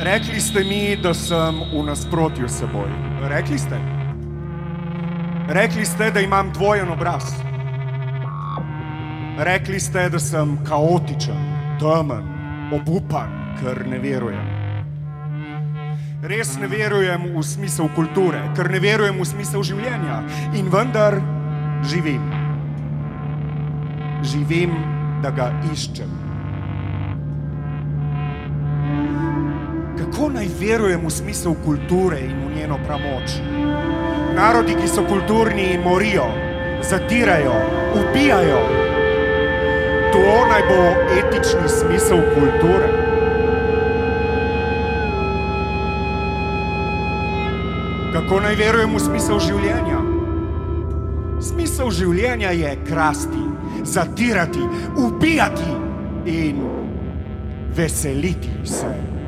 Rekli ste mi, da sem v nasprotju s seboj. Rekli ste. Rekli ste, da imam dvojen obraz. Rekli ste, da sem kaotičen, temen, obupan, ker ne verujem. Res ne verujem v smisel kulture, ker ne verujem v smisel življenja in vendar živim. Živim, da ga iščem. Kako naj verujem v smisel kulture in v njeno pramoč? Narodi, ki so kulturni, morijo, zatirajo, ubijajo. To naj bo etični smisel kulture. Kako naj verujem v smisel življenja? Smisel življenja je krasti, zatirati, ubijati in veseliti se.